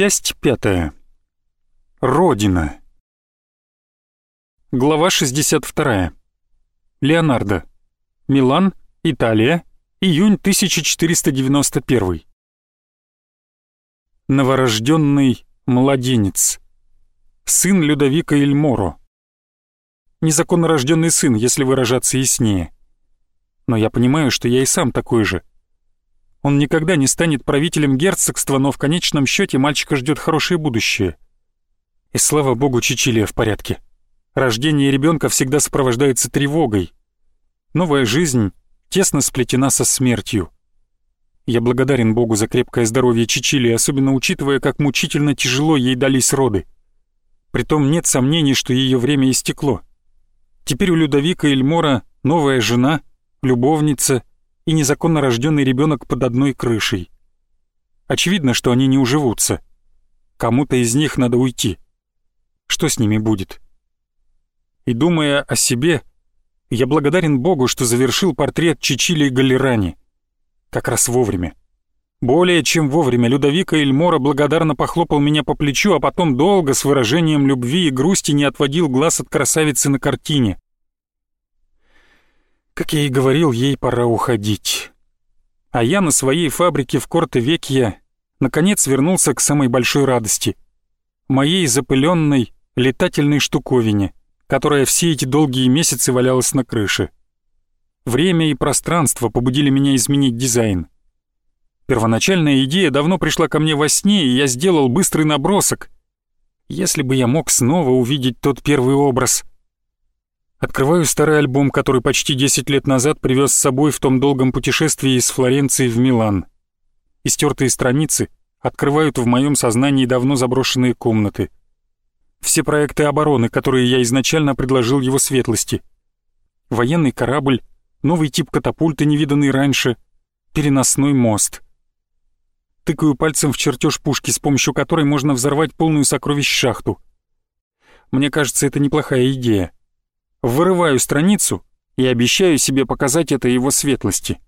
Часть пятая. Родина. Глава 62. Леонардо. Милан, Италия, июнь 1491. Новорожденный младенец. Сын Людовика Эльморо. Незаконно рожденный сын, если выражаться яснее. Но я понимаю, что я и сам такой же. Он никогда не станет правителем герцогства, но в конечном счете мальчика ждет хорошее будущее. И слава богу, Чичилия в порядке. Рождение ребенка всегда сопровождается тревогой. Новая жизнь тесно сплетена со смертью. Я благодарен Богу за крепкое здоровье Чичилии, особенно учитывая, как мучительно тяжело ей дались роды. Притом нет сомнений, что ее время истекло. Теперь у Людовика Эльмора новая жена, любовница и незаконно рожденный ребенок под одной крышей. Очевидно, что они не уживутся. Кому-то из них надо уйти. Что с ними будет? И думая о себе, я благодарен Богу, что завершил портрет Чичили Галерани. Как раз вовремя. Более чем вовремя Людовика Эльмора благодарно похлопал меня по плечу, а потом долго с выражением любви и грусти не отводил глаз от красавицы на картине. Как я и говорил, ей пора уходить. А я на своей фабрике в Корте-Векья наконец вернулся к самой большой радости. Моей запыленной летательной штуковине, которая все эти долгие месяцы валялась на крыше. Время и пространство побудили меня изменить дизайн. Первоначальная идея давно пришла ко мне во сне, и я сделал быстрый набросок. Если бы я мог снова увидеть тот первый образ. Открываю старый альбом, который почти 10 лет назад привез с собой в том долгом путешествии из Флоренции в Милан. Истертые страницы открывают в моем сознании давно заброшенные комнаты. Все проекты обороны, которые я изначально предложил его светлости. Военный корабль, новый тип катапульты, невиданный раньше, переносной мост — тыкаю пальцем в чертеж пушки, с помощью которой можно взорвать полную сокровищ шахту. Мне кажется, это неплохая идея. Вырываю страницу и обещаю себе показать это его светлости.